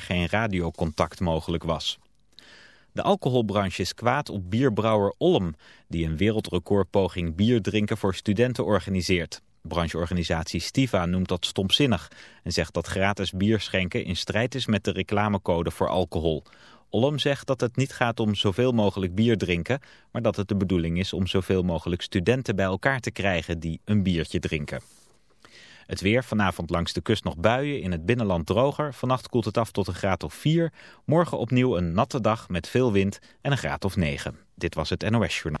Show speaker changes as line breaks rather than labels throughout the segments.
geen radiocontact mogelijk was. De alcoholbranche is kwaad op bierbrouwer Olm, die een wereldrecordpoging bier drinken voor studenten organiseert. Brancheorganisatie Stiva noemt dat stomzinnig en zegt dat gratis bier schenken in strijd is met de reclamecode voor alcohol. Olm zegt dat het niet gaat om zoveel mogelijk bier drinken, maar dat het de bedoeling is om zoveel mogelijk studenten bij elkaar te krijgen die een biertje drinken. Het weer, vanavond langs de kust nog buien, in het binnenland droger. Vannacht koelt het af tot een graad of 4. Morgen opnieuw een natte dag met veel wind en een graad of 9. Dit was het NOS Journaal.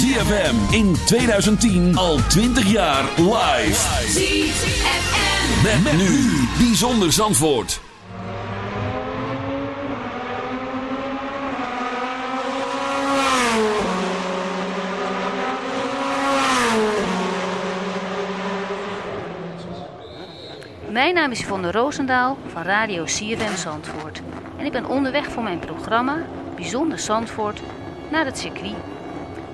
ZFM in 2010 al 20 jaar live.
ZFM.
Met, met nu. Bijzonder Zandvoort.
Mijn naam is Yvonne Roosendaal van Radio CFM Zandvoort. En ik ben onderweg voor mijn programma Bijzonder Zandvoort naar het circuit.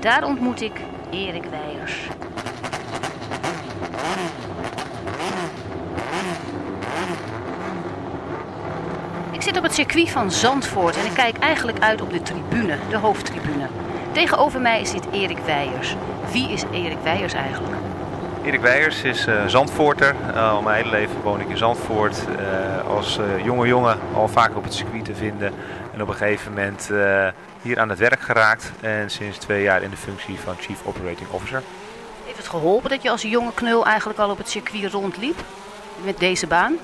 Daar ontmoet ik Erik Weijers. Ik zit op het circuit van Zandvoort en ik kijk eigenlijk uit op de tribune, de hoofdtribune. Tegenover mij zit Erik Weijers. Wie is Erik Weijers eigenlijk?
Erik Weijers is eh, Zandvoorter. Eh, al mijn hele leven woon ik in Zandvoort. Eh, als jonge jongen al vaak op het circuit te vinden. En op een gegeven moment hier aan het werk geraakt. En sinds twee jaar in de functie van Chief Operating Officer.
Heeft het geholpen dat je als jonge knul eigenlijk al op het circuit rondliep? Met deze baan?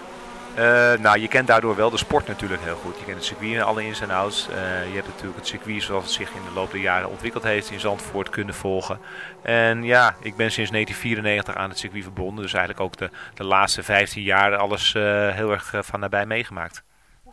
Eh, nou, je kent daardoor wel de sport natuurlijk heel goed. Je kent het circuit in alle ins en outs. Eh, je hebt natuurlijk het circuit zoals het zich in de loop der jaren ontwikkeld heeft in Zandvoort kunnen volgen. En ja, ik ben sinds 1994 aan het circuit verbonden. Dus eigenlijk ook de, de laatste 15 jaar alles eh, heel erg van nabij meegemaakt.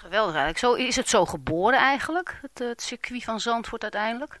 Geweldig. Zo, is het zo geboren eigenlijk, het, het circuit van Zandvoort uiteindelijk?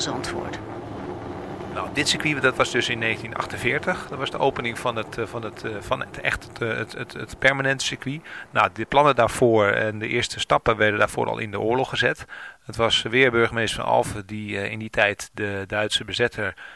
Zandvoort?
Nou, dit circuit dat was dus in 1948. Dat was de opening van het, eh, van het, eh, van het echt het, het, het, het permanente circuit. Nou, de plannen daarvoor en de eerste stappen werden daarvoor al in de oorlog gezet. Het was weer burgemeester van Alphen die in die tijd de Duitse bezetter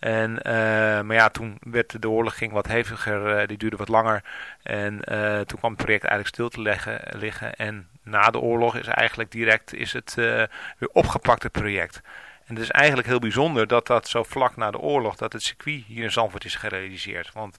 En, uh, maar ja, toen werd de oorlog ging wat heviger, uh, die duurde wat langer. En uh, toen kwam het project eigenlijk stil te leggen, liggen. En na de oorlog is eigenlijk direct is het weer opgepakt, het project. En het is eigenlijk heel bijzonder dat dat zo vlak na de oorlog, dat het circuit hier in Zandvoort is gerealiseerd. Want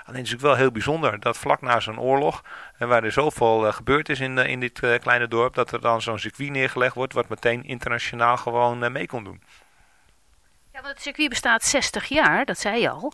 Alleen is het wel heel bijzonder dat vlak na zo'n oorlog, en waar er zoveel uh, gebeurd is in, in dit kleine dorp, dat er dan zo'n circuit neergelegd wordt, wat meteen internationaal gewoon mee kon doen.
Ja, want het circuit bestaat 60 jaar, dat zei je al.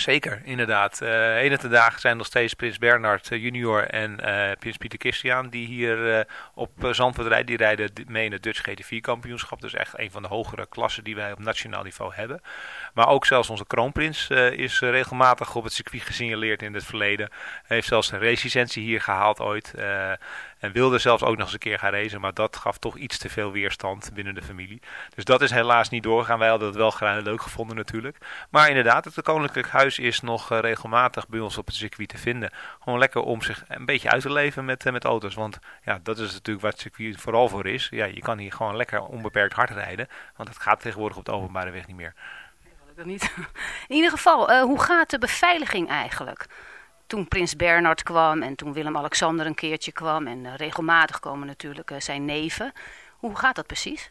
Zeker, inderdaad. Uh, ene te dagen zijn nog steeds Prins Bernhard uh, junior en uh, Prins Pieter Christian die hier op Zandvoort rijden. Die rijden mee in het Dutch GT4 kampioenschap. Dus echt een van de hogere klassen die wij op nationaal niveau hebben. Maar ook zelfs onze kroonprins is regelmatig op het circuit gesignaleerd in het verleden. Hij heeft zelfs een race hier gehaald ooit. En wilde zelfs ook nog eens een keer gaan racen. Maar dat gaf toch iets te veel weerstand binnen de familie. Dus dat is helaas niet doorgegaan. Wij hadden het wel graag leuk gevonden natuurlijk. Maar inderdaad, het Koninklijk Huis is nog uh, regelmatig bij ons op het circuit te vinden. Gewoon lekker om zich een beetje uit te leven met, uh, met auto's. Want ja, dat is natuurlijk waar het circuit vooral voor is. Ja, je kan hier gewoon lekker onbeperkt hard rijden. Want dat gaat tegenwoordig op de openbare weg niet meer.
Niet. In ieder geval, uh, hoe gaat de beveiliging eigenlijk? Toen Prins Bernhard kwam en toen Willem-Alexander een keertje kwam. En uh, regelmatig komen natuurlijk uh, zijn neven. Hoe gaat dat precies?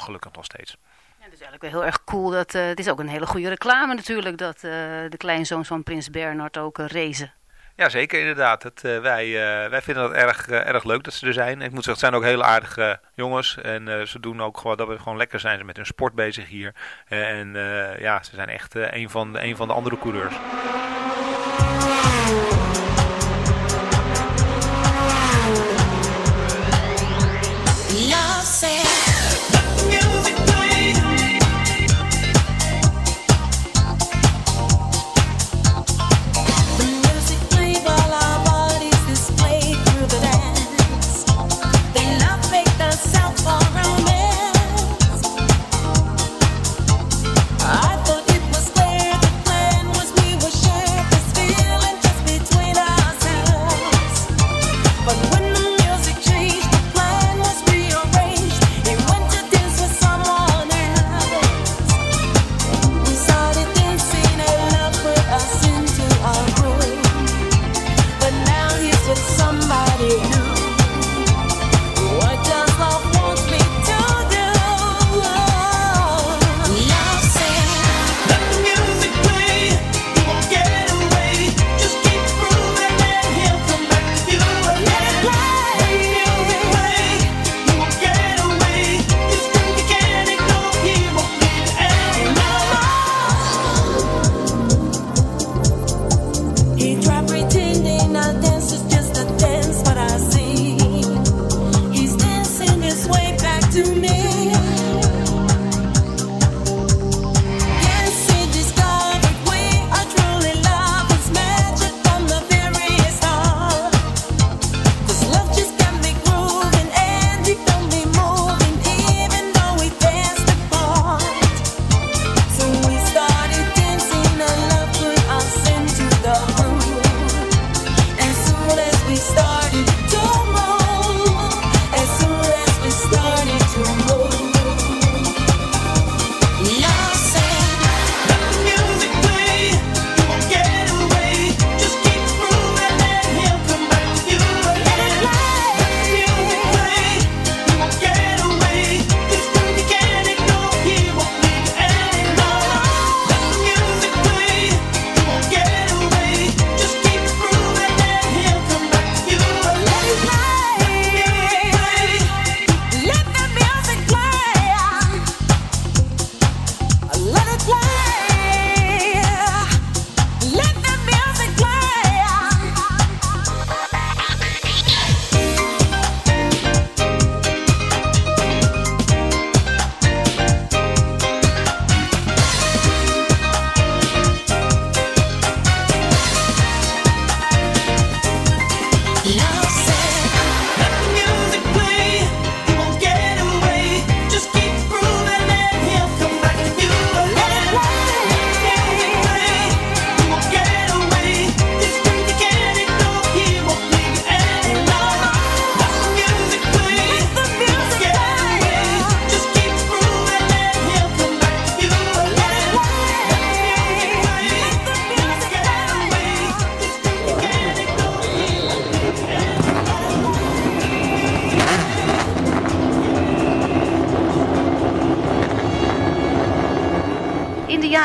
gelukkig nog steeds.
Ja, het is eigenlijk wel heel erg cool. Dat, uh, het is ook een hele goede reclame natuurlijk dat uh, de kleinzoons van Prins Bernhard ook uh, racen.
Ja, zeker inderdaad. Het, wij, wij vinden het erg, erg leuk dat ze er zijn. Ik moet zeggen, het zijn ook hele aardige jongens. En ze doen ook gewoon dat we gewoon lekker zijn met hun sport bezig hier. en ja, ze zijn echt een, van de, een van de andere coureurs.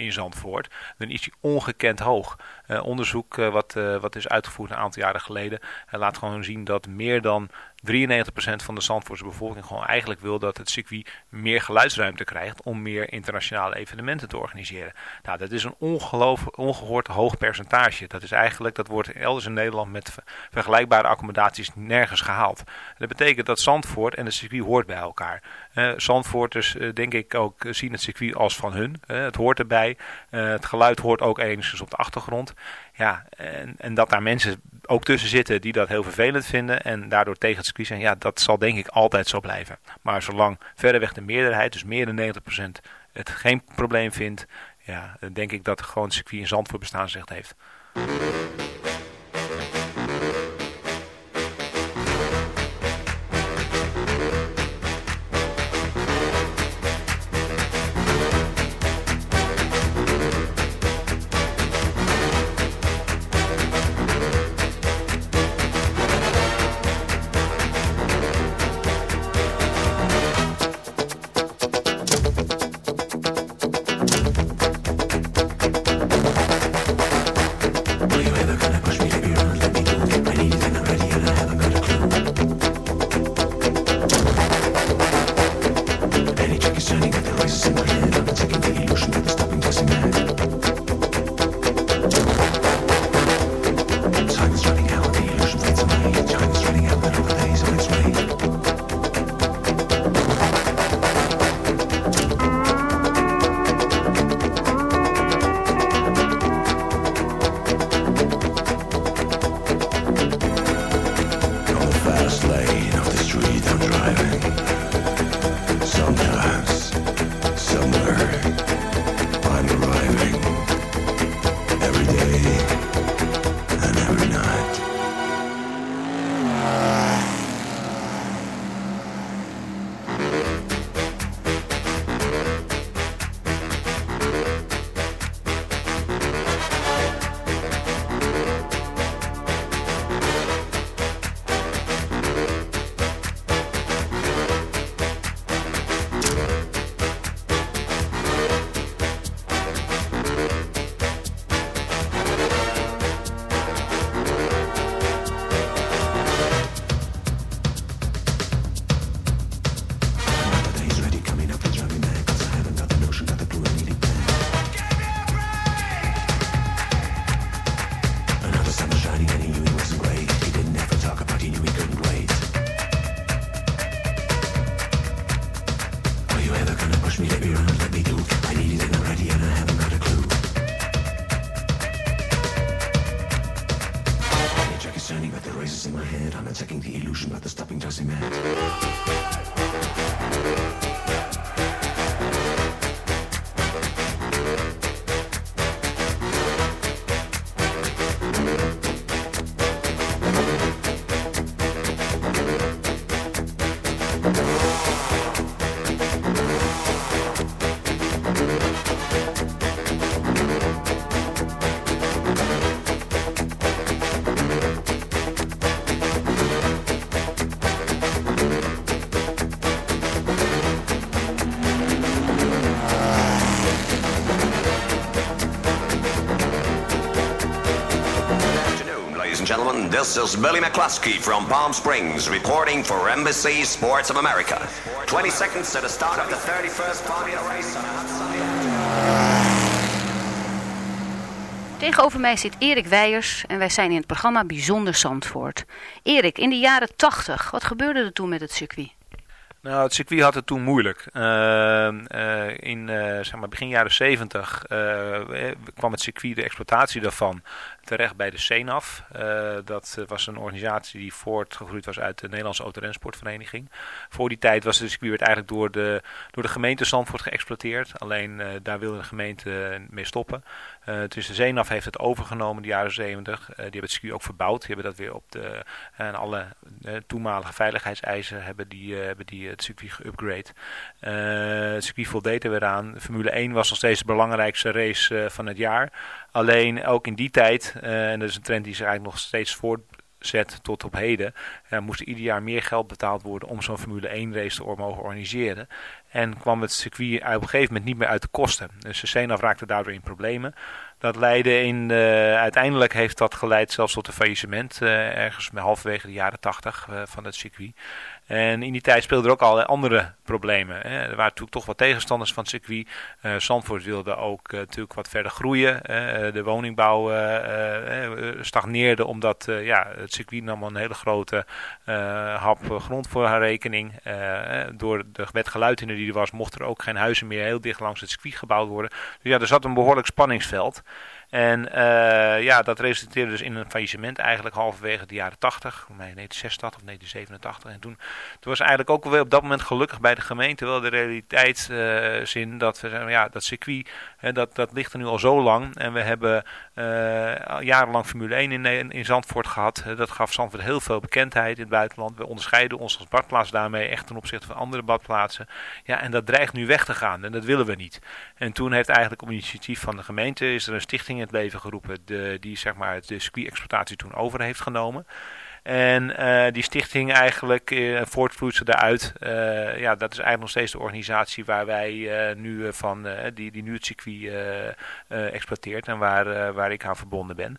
in Zandvoort, dan is die ongekend hoog. Uh, onderzoek uh, wat, uh, wat is uitgevoerd een aantal jaren geleden laat gewoon zien dat meer dan 93% van de Zandvoortse bevolking gewoon eigenlijk wil dat het circuit meer geluidsruimte krijgt om meer internationale evenementen te organiseren. Nou, dat is een ongehoord hoog percentage. Dat is eigenlijk, dat wordt elders in Nederland met vergelijkbare accommodaties nergens gehaald. Dat betekent dat Zandvoort en het circuit hoort bij elkaar. Uh, Zandvoorters uh, denk ik ook zien het circuit als van hun. Uh, het hoort erbij. het geluid hoort ook enigszins op de achtergrond. Ja, en, en dat daar mensen ook tussen zitten die dat heel vervelend vinden en daardoor tegen het circuit zijn, ja, dat zal denk ik altijd zo blijven. Maar zolang verreweg de meerderheid, dus meer dan 90%, het geen probleem vindt, ja, denk ik dat gewoon het circuit in Zandvoort bestaansrecht heeft.
This is Billy McCluskey from Palm Springs reporting for Embassy Sports of America. 20 seconds to the start of the 31st Formula race on a hot
Tegenover mij zit Erik Weijers en wij zijn in het programma Bijzonder Zandvoort. Erik, in de jaren 80, wat gebeurde er toen met het circuit?
Nou, het circuit had het toen moeilijk. Uh, uh, in uh, zeg maar begin jaren 70 kwam het circuit, de exploitatie daarvan, terecht bij de CENAF. Uh, dat was een organisatie die voortgegroeid was uit de Nederlandse Autorensportvereniging. Voor die tijd was het circuit eigenlijk door de, door de gemeente Zandvoort geëxploiteerd. Alleen uh, daar wilde de gemeente mee stoppen. Uh, dus de CENAF heeft het overgenomen in de jaren 70. die hebben het circuit ook verbouwd. Die hebben dat weer op de, en alle toenmalige veiligheidseisen hebben die, hebben die het circuit geüpgrade. het circuit voldeed er weer aan. Formule 1 was nog steeds de belangrijkste race van het jaar. Alleen ook in die tijd, en dat is een trend die zich eigenlijk nog steeds voortzet tot op heden, uh, moest er ieder jaar meer geld betaald worden om zo'n Formule 1 race te mogen organiseren. En kwam het circuit op een gegeven moment niet meer uit de kosten. Dus de CNAF raakte daardoor in problemen. Dat leidde in, uh, uiteindelijk heeft dat geleid zelfs tot een faillissement uh, ergens halverwege de jaren 80 uh, van het circuit. En in die tijd speelden er ook allerlei andere problemen. Hè. Er waren natuurlijk toch wat tegenstanders van het circuit. Uh, Zandvoort wilde ook uh, natuurlijk wat verder groeien. Uh, de woningbouw stagneerde omdat ja, het circuit nam een hele grote hap grond voor haar rekening. door de wet die er was, mochten er ook geen huizen meer heel dicht langs het circuit gebouwd worden. Dus ja, er zat een behoorlijk spanningsveld. En uh, ja, dat resulteerde dus in een faillissement eigenlijk halverwege de jaren 80, 1986 of 1987. En toen, toen was eigenlijk ook weer op dat moment gelukkig bij de gemeente wel de realiteitszin uh, dat we ja, dat circuit, hè, dat, dat ligt er nu al zo lang. En we hebben uh, jarenlang Formule 1 in, in Zandvoort gehad. dat gaf Zandvoort heel veel bekendheid in het buitenland. We onderscheiden ons als badplaats daarmee echt ten opzichte van andere badplaatsen. Ja, en dat dreigt nu weg te gaan en dat willen we niet. En toen heeft eigenlijk op initiatief van de gemeente is er een stichting in het leven geroepen die zeg maar de circuit-exploitatie toen over heeft genomen. En uh, die stichting eigenlijk uh, voortvloeit ze daaruit. Uh, ja, dat is eigenlijk nog steeds de organisatie waar wij nu van, die, die nu het circuit exploiteert en waar, waar ik aan verbonden ben.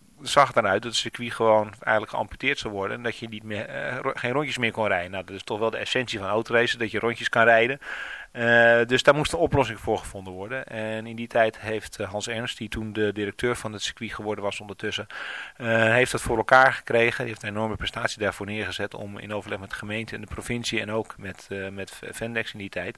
zag eruit dat het circuit gewoon eigenlijk geamputeerd zou worden. En dat je niet meer, uh, geen rondjes meer kon rijden. Nou, dat is toch wel de essentie van autoracen, dat je rondjes kan rijden. Uh, dus daar moest een oplossing voor gevonden worden. En in die tijd heeft eh, Hans Ernst, die toen de directeur van het circuit geworden was ondertussen, heeft dat voor elkaar gekregen. Die heeft een enorme prestatie daarvoor neergezet om in overleg met de gemeente en de provincie en ook met, uh, met Vendex in die tijd,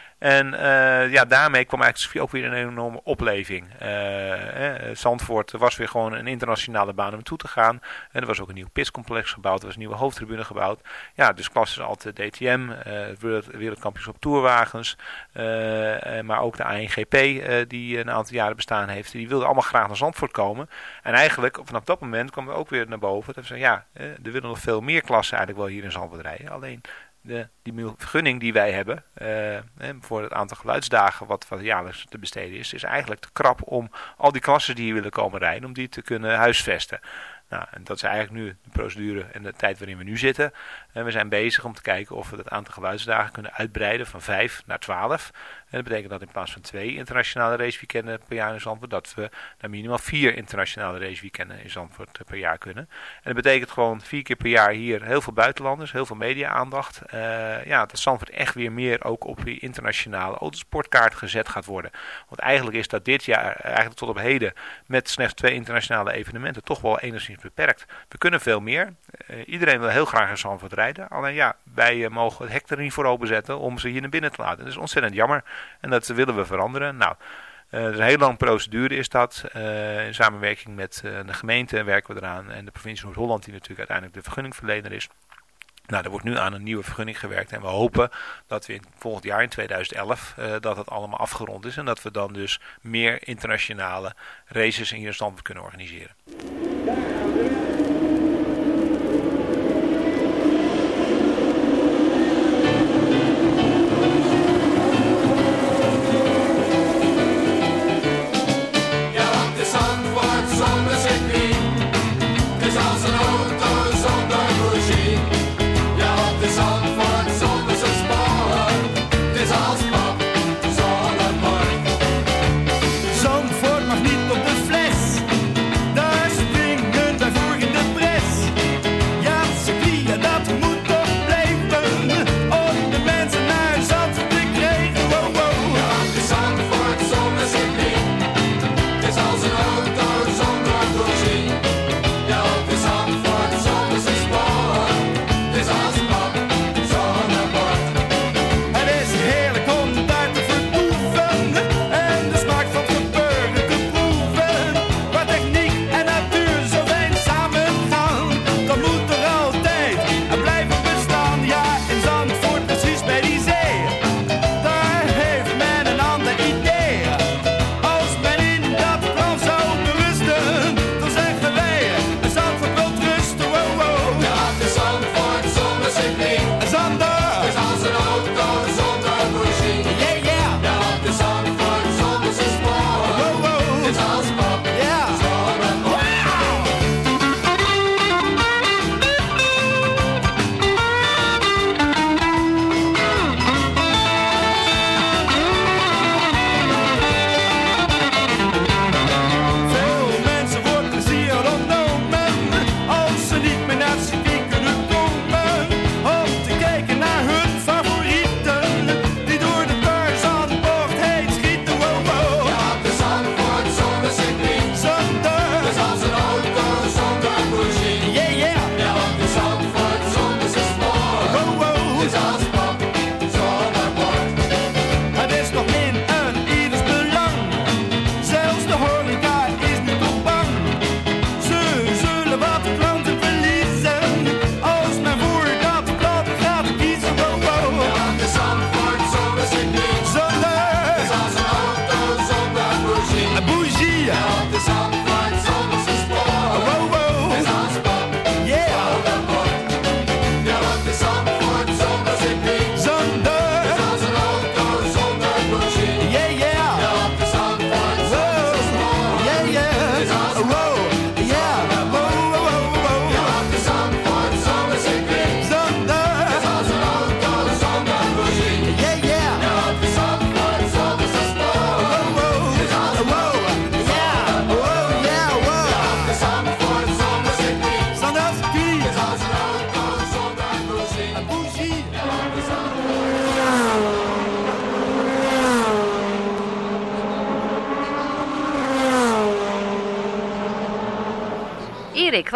En uh, ja, daarmee kwam eigenlijk ook weer een enorme opleving. Uh, eh, Zandvoort was weer gewoon een internationale baan om naartoe te gaan. En er was ook een nieuw piscomplex gebouwd, er was een nieuwe hoofdtribune gebouwd. Ja, dus klassen de DTM, uh, wereldkampioenschap tourwagens, maar ook de ANGP die een aantal jaren bestaan heeft. Die wilden allemaal graag naar Zandvoort komen. En eigenlijk vanaf dat moment kwam er ook weer naar boven. Dat we zeiden, ja, er willen nog veel meer klassen eigenlijk wel hier in Zandvoort rijden. Alleen de, die vergunning die wij hebben uh, voor het aantal geluidsdagen wat, wat jaarlijks te besteden is, is eigenlijk te krap om al die klassen die hier willen komen rijden, om die te kunnen huisvesten. Nou, en dat is eigenlijk nu de procedure en de tijd waarin we nu zitten. En we zijn bezig om te kijken of we het aantal geluidsdagen kunnen uitbreiden van 5 naar 12. En dat betekent dat in plaats van twee internationale raceweekenden per jaar in Zandvoort, dat we naar minimaal vier internationale raceweekenden in Zandvoort per jaar kunnen. En dat betekent gewoon vier keer per jaar hier heel veel buitenlanders, heel veel media-aandacht. Uh, ja, dat Zandvoort echt weer meer ook op die internationale autosportkaart gezet gaat worden. Want eigenlijk is dat dit jaar, eigenlijk tot op heden, met slechts twee internationale evenementen, toch wel enigszins beperkt. We kunnen veel meer. Iedereen wil heel graag in Zandvoort Alleen ja, wij uh, mogen het hek er niet voor openzetten om ze hier naar binnen te laten. Dat is ontzettend jammer. En dat willen we veranderen. Nou, uh, een hele lange procedure is dat. Uh, in samenwerking met de gemeente werken we eraan. En de provincie Noord-Holland die natuurlijk uiteindelijk de vergunningverlener is. Nou, er wordt nu aan een nieuwe vergunning gewerkt. En we hopen dat we in volgend jaar, in 2011, dat het allemaal afgerond is. En dat we dan dus meer internationale races in stand kunnen organiseren.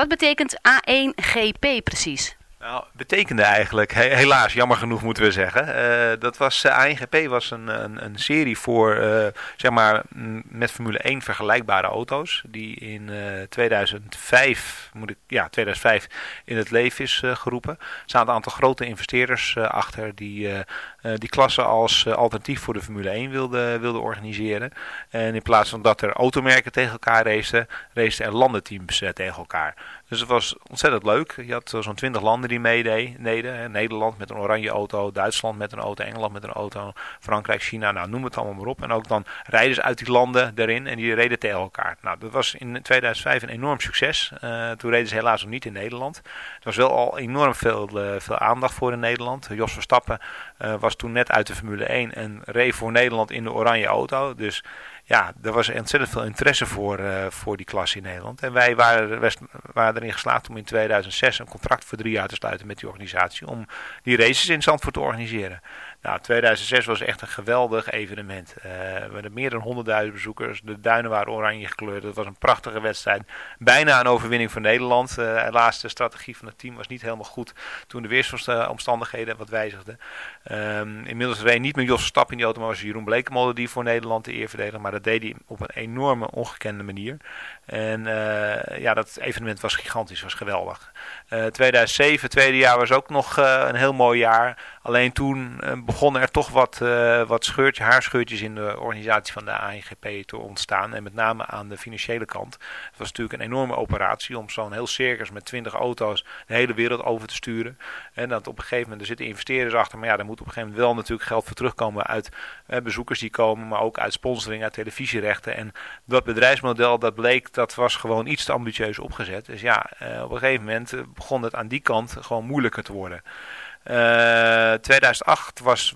Betekent A1GP precies?
Nou, betekende eigenlijk, helaas, jammer genoeg moeten we zeggen. Uh, dat was, eh, ANGP was een, een, een serie voor, uh, zeg maar, met Formule 1 vergelijkbare auto's. Die in 2005, moet ik, ja, 2005 in het leven is geroepen. Er een aantal grote investeerders achter die die klasse als alternatief voor de Formule 1 wilden wilde organiseren. En in plaats van dat er automerken tegen elkaar racen, racen er landenteams tegen elkaar. Dus het was ontzettend leuk. Je had zo'n 20 landen die meededen. Nederland met een oranje auto, Duitsland met een auto, Engeland met een auto, Frankrijk, China, nou noem het allemaal maar op. En ook dan rijders uit die landen erin en die reden tegen elkaar. Nou, dat was in 2005 een enorm succes. Toen reden ze helaas nog niet in Nederland. Er was wel al enorm veel, veel aandacht voor in Nederland. Jos Verstappen uh, was toen net uit de Formule 1 en reed voor Nederland in de oranje auto. Dus ja, er was ontzettend veel interesse voor, uh, voor die klas in Nederland. En wij waren, waren erin geslaagd om in 2006 een contract voor drie jaar te sluiten met die organisatie. Om die races in Zandvoort te organiseren. Nou, 2006 was echt een geweldig evenement. Uh, we hadden meer dan 100.000 bezoekers. De duinen waren oranje gekleurd. Het was een prachtige wedstrijd. Bijna een overwinning voor Nederland. Uh, helaas, de strategie van het team was niet helemaal goed toen de weersomstandigheden wat wijzigden. Um, inmiddels reed niet meer Jos Stap in die auto, maar was Jeroen Blekemolen die voor Nederland de eer verdedigde. Maar dat deed hij op een enorme, ongekende manier. En uh, ja, dat evenement was gigantisch, was geweldig. 2007, tweede jaar, was ook nog een heel mooi jaar. Alleen toen begonnen er toch wat, uh, wat scheurtje, haarscheurtjes in de organisatie van de ANGP te ontstaan. En met name aan de financiële kant. Het was natuurlijk een enorme operatie om zo'n heel circus met 20 auto's de hele wereld over te sturen. En dat op een gegeven moment, er zitten investeerders achter. Maar ja, daar moet op een gegeven moment wel natuurlijk geld voor terugkomen uit eh, bezoekers die komen. Maar ook uit sponsoring, uit televisierechten. En dat bedrijfsmodel, dat bleek, dat was gewoon iets te ambitieus opgezet. Dus ja, uh, op een gegeven moment begon het aan die kant gewoon moeilijker te worden. 2008 eh, was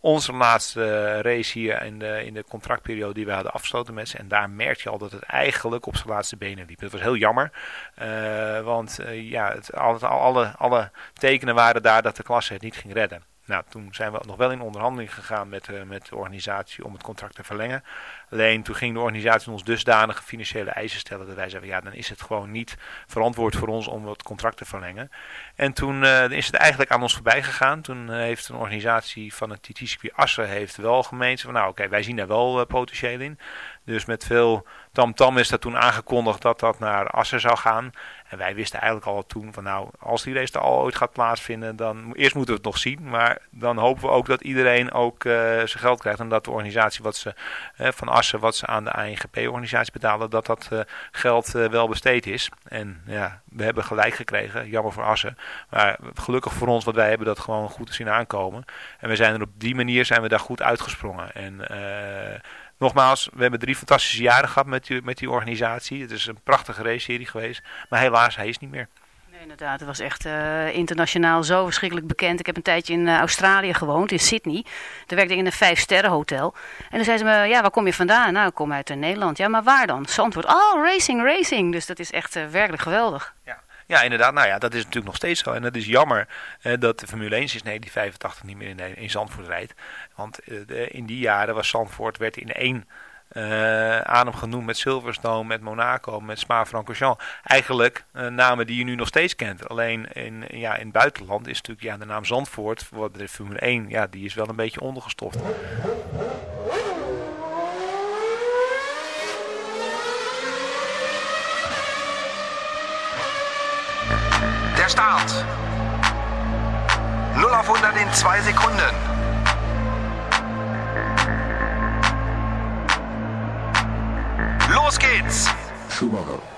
onze laatste race hier in de, in de contractperiode die we hadden afgesloten met ze. En daar merk je al dat het eigenlijk op zijn laatste benen liep. Dat was heel jammer. Uh, want ja, het, alle, alle, tekenen waren daar dat de klasse het niet ging redden. Nou, toen zijn we nog wel in onderhandeling gegaan met, met de organisatie om het contract te verlengen. Alleen toen ging de organisatie ons dusdanige financiële eisen stellen dat wij zeiden, ja, dan is het gewoon niet verantwoord voor ons om het contract te verlengen. En toen uh, is het eigenlijk aan ons voorbij gegaan. Toen uh, heeft een organisatie van het TT-circuit Assen heeft wel gemeend van, nou oké, wij zien daar wel potentieel in. Dus met veel tamtam -tam is dat toen aangekondigd dat dat naar Assen zou gaan. En wij wisten eigenlijk al toen van nou, als die race er al ooit gaat plaatsvinden, dan eerst moeten we het nog zien. Maar dan hopen we ook dat iedereen ook zijn geld krijgt. En dat de organisatie wat ze, van Assen, wat ze aan de ANGP-organisatie betalen, dat dat uh, geld wel besteed is. En ja, we hebben gelijk gekregen. Jammer voor Assen. Maar gelukkig voor ons, want wij hebben dat gewoon goed te zien aankomen. En we zijn er op die manier zijn we daar goed uitgesprongen. En Nogmaals, we hebben drie fantastische jaren gehad met die, met die organisatie. Het is een prachtige race-serie geweest. Maar helaas, hij is niet meer.
Inderdaad, het was echt uh, internationaal zo verschrikkelijk bekend. Ik heb een tijdje in uh, Australië gewoond, in Sydney. Daar werkte ik in een vijf-sterren hotel. En dan zei ze me, ja, waar kom je vandaan? Nou, ik kom uit uh, Nederland. Ja, maar waar dan? Zandvoort. Oh, racing, racing. Dus dat is echt werkelijk geweldig.
Ja. Ja, inderdaad. Nou ja, dat is natuurlijk nog steeds zo. En het is jammer eh, dat de Formule 1 sinds 1985 niet meer in, in Zandvoort rijdt. Want eh, in die jaren was Zandvoort werd in één uh, adem genoemd met Silverstone, met Monaco, met Spa-Francorchamps. Eigenlijk uh, namen die je nu nog steeds kent. Alleen in, ja, in het buitenland is natuurlijk ja, de naam Zandvoort, wat de Formule 1, ja, die is wel een beetje ondergestoft.
Der Start. 0 auf 100 in 2 Sekunden. Los geht's. Schumacher.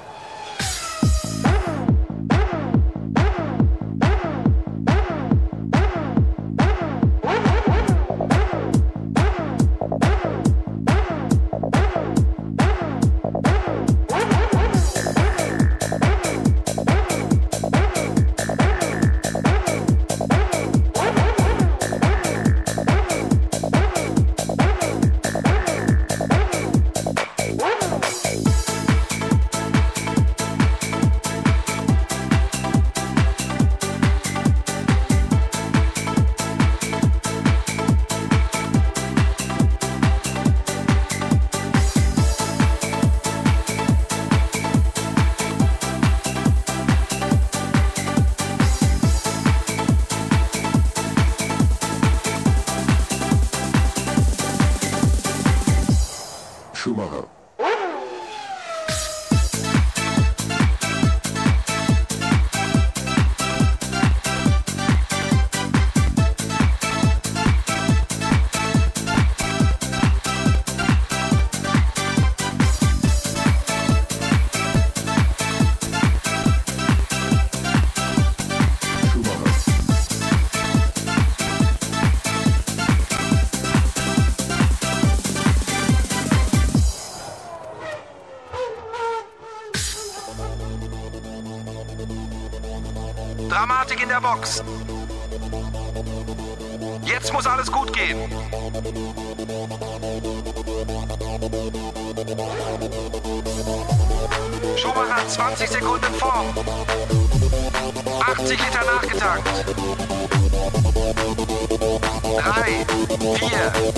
30 Sekunden Form. 80 Liter nachgetankt. 3, 4,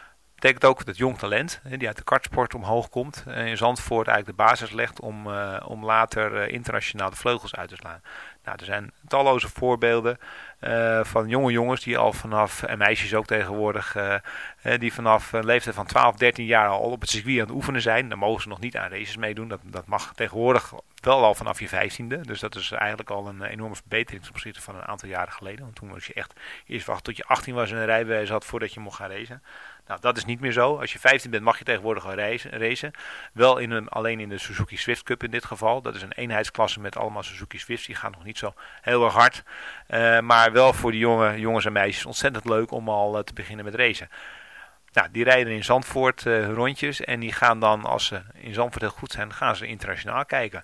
Betekent ook dat jong talent, die uit de kartsport omhoog komt, eh, in Zandvoort eigenlijk de basis legt om, eh, om later eh, internationaal de vleugels uit te slaan. Nou, er zijn talloze voorbeelden van jonge jongens die al vanaf, en meisjes ook tegenwoordig, die vanaf een leeftijd van 12, 13 jaar al op het circuit aan het oefenen zijn. Dan mogen ze nog niet aan races meedoen. Dat, dat mag tegenwoordig wel al vanaf je vijftiende. Dus dat is eigenlijk al een enorme verbetering opzichte van een aantal jaren geleden. Want toen moest je echt eerst wachten tot je 18 was en een rijbewijs had voordat je mocht gaan racen. Nou, dat is niet meer zo. Als je 15 bent mag je tegenwoordig al racen. Wel in een, alleen in de Suzuki Swift Cup in dit geval. Dat is een eenheidsklasse met allemaal Suzuki Swifts. Die gaan nog niet zo heel erg hard. Eh, maar wel voor de jonge, jongens en meisjes ontzettend leuk om al eh, te beginnen met racen. Nou, die rijden in Zandvoort eh, rondjes en die gaan dan, als ze in Zandvoort heel goed zijn, gaan ze internationaal kijken.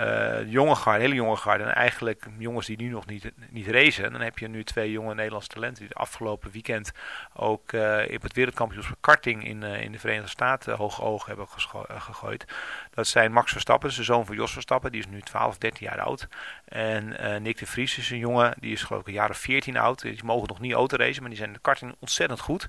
eh, jonge garde, hele jonge garde. En eigenlijk jongens die nu nog niet, niet racen. Dan heb je nu twee jonge Nederlandse talenten die het afgelopen weekend ook eh op het wereldkampioenschap karting in, eh, in de Verenigde Staten hoog oog hebben gegooid. Dat zijn Max Verstappen, de zoon van Jos Verstappen. Die is nu 12, 13 jaar oud. En Nick de Vries is een jongen, die is geloof ik een jaar of 14 oud. Die mogen nog niet autoracen, maar die zijn in de karting ontzettend goed.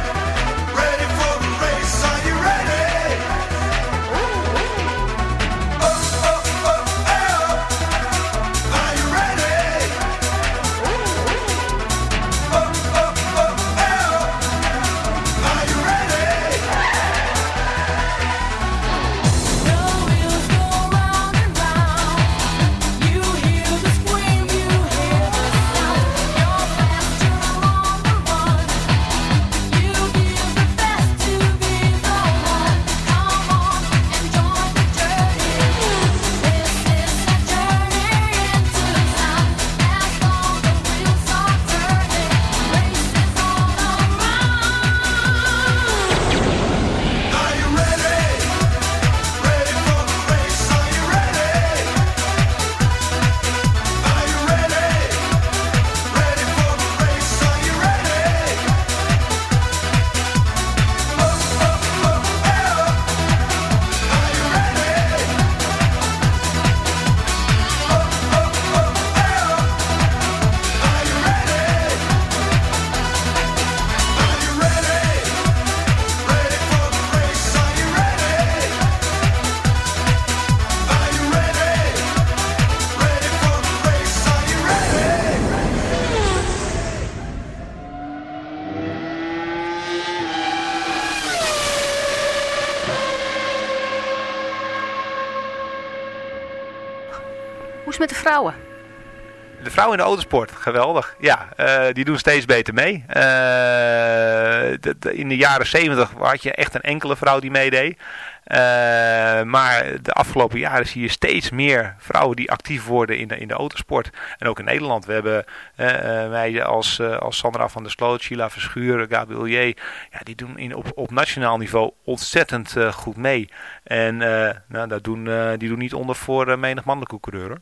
vrouwen
in de autosport, geweldig. Ja, uh, die doen steeds beter mee. De, in de jaren 70 had je echt een enkele vrouw die meedeed. Uh, maar de afgelopen jaren zie je steeds meer vrouwen die actief worden in de, in de autosport. En ook in Nederland. We hebben meiden als, als Sandra van der Sloot, Sheila Verschuur, Gabriel J. Ja, die doen in, op, op nationaal niveau ontzettend goed mee. En nou, dat doen, die doen niet onder voor menig mannelijke coureur. Hoor.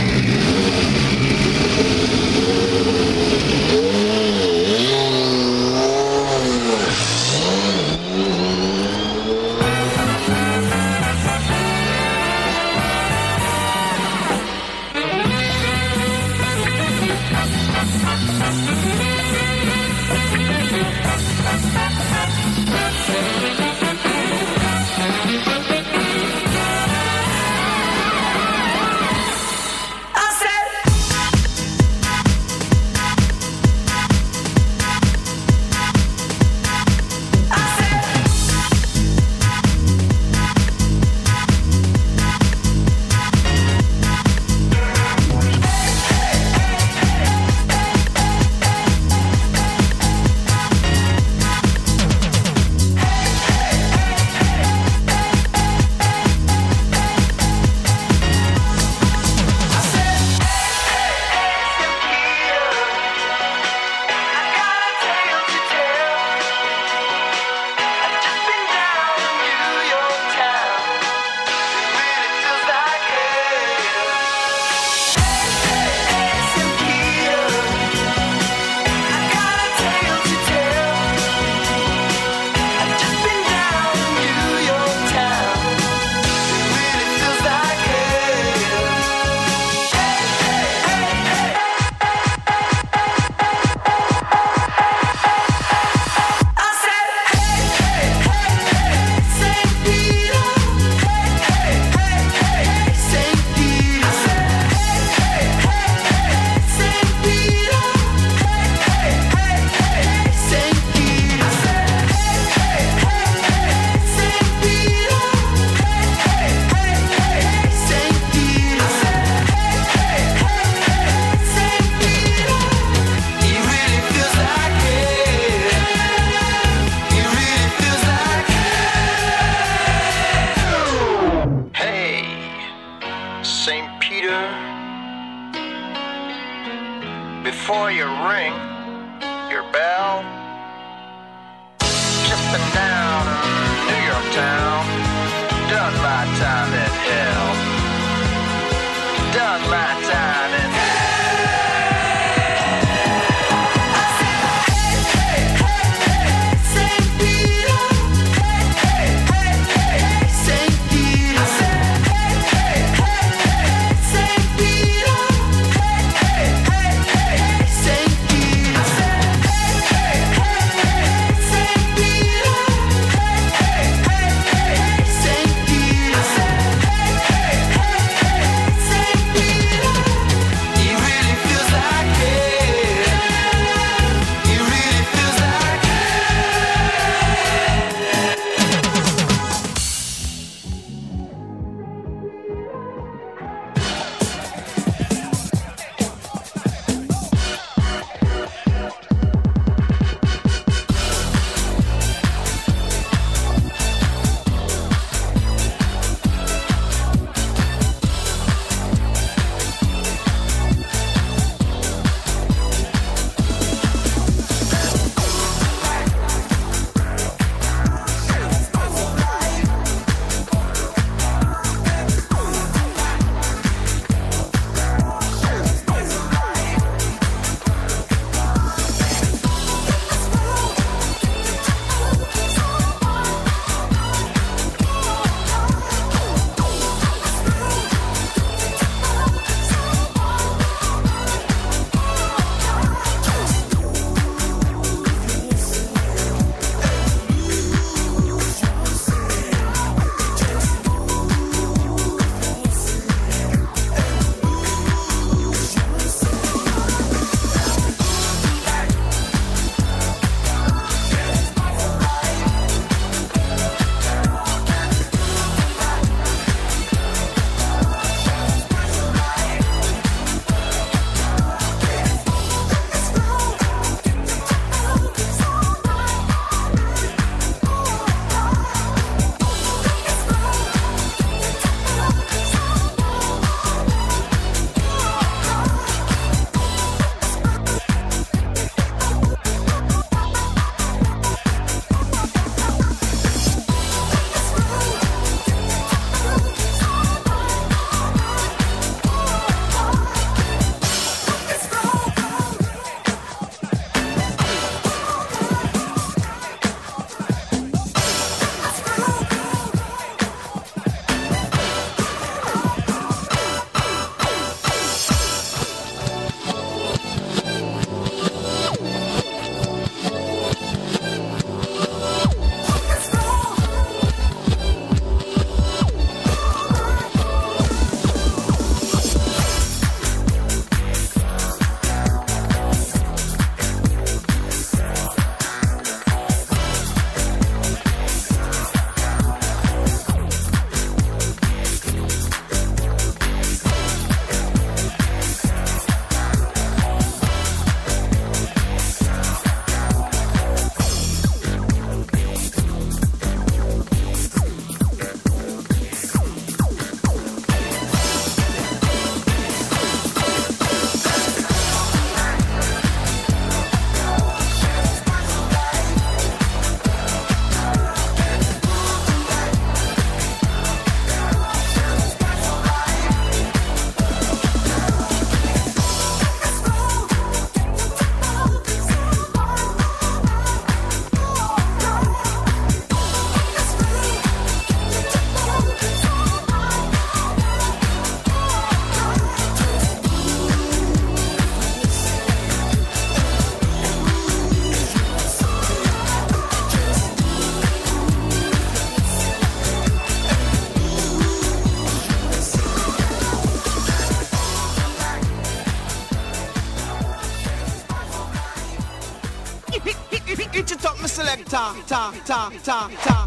炸炸炸。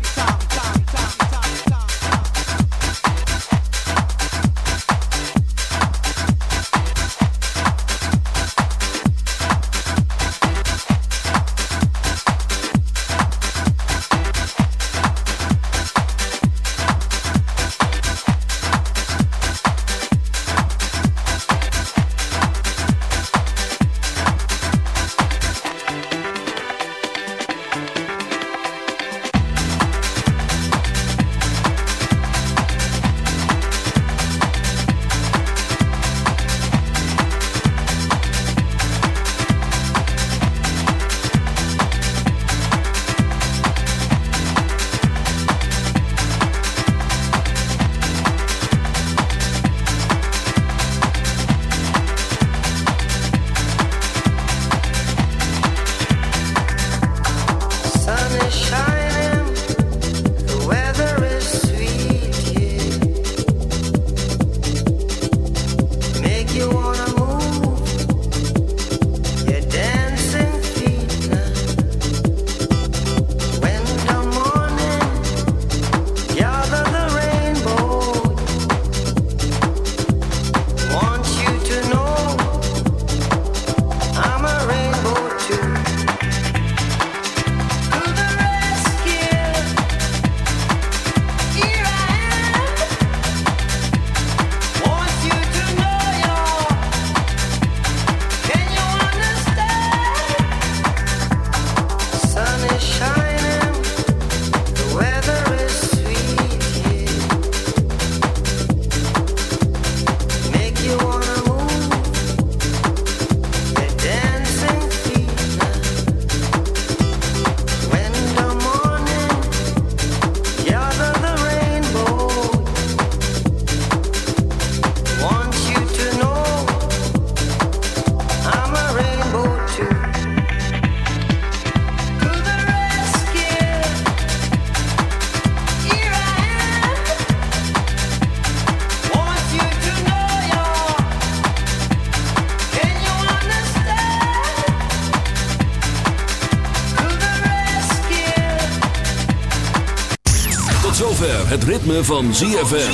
Tot zover het ritme van ZFM.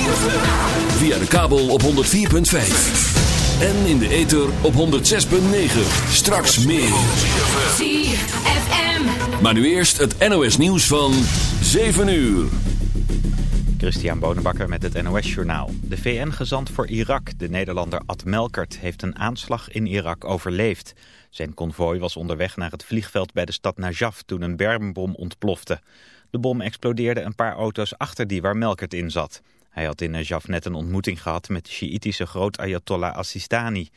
Via de kabel op 104.5. En in de ether op 106.9. Straks meer.
ZFM.
Maar nu eerst het NOS nieuws van 7 uur.
Christian Bonenbakker met het NOS Journaal. De VN-gezant voor Irak, de Nederlander Ad Melkert, heeft een aanslag in Irak overleefd. Zijn konvooi was onderweg naar het vliegveld bij de stad Najaf toen een bermbom ontplofte. De bom explodeerde een paar auto's achter die waar Melkert in zat. Hij had in Najaf net een ontmoeting gehad met de Sjiïtische groot-Ayatollah Assistani.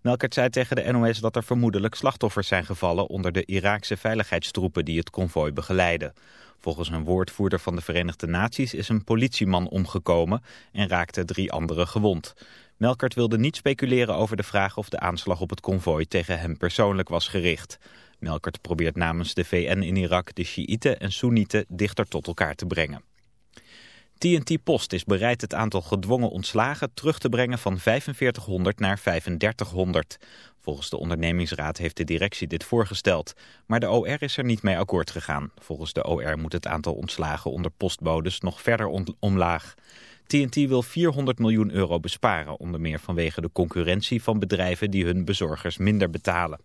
Melkert zei tegen de NOS dat er vermoedelijk slachtoffers zijn gevallen onder de Iraakse veiligheidstroepen die het konvooi begeleiden. Volgens een woordvoerder van de Verenigde Naties is een politieman omgekomen en raakte drie anderen gewond. Melkert wilde niet speculeren over de vraag of de aanslag op het konvooi tegen hem persoonlijk was gericht. Melkert probeert namens de VN in Irak de Sjiïten en Soenieten dichter tot elkaar te brengen. TNT Post is bereid het aantal gedwongen ontslagen terug te brengen van 4500 naar 3500. Volgens de ondernemingsraad heeft de directie dit voorgesteld. Maar de OR is er niet mee akkoord gegaan. Volgens de OR moet het aantal ontslagen onder postbodes nog verder omlaag. TNT wil 400 miljoen euro besparen, onder meer vanwege de concurrentie van bedrijven die hun bezorgers minder betalen.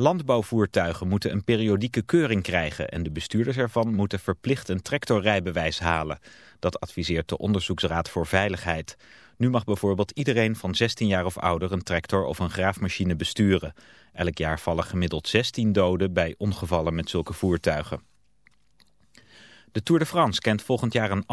Landbouwvoertuigen moeten een periodieke keuring krijgen en de bestuurders ervan moeten verplicht een tractorrijbewijs halen. Dat adviseert de Onderzoeksraad voor Veiligheid. Nu mag bijvoorbeeld iedereen van 16 jaar of ouder een tractor of een graafmachine besturen. Elk jaar vallen gemiddeld 16 doden bij ongevallen met zulke voertuigen. De Tour de France kent volgend jaar een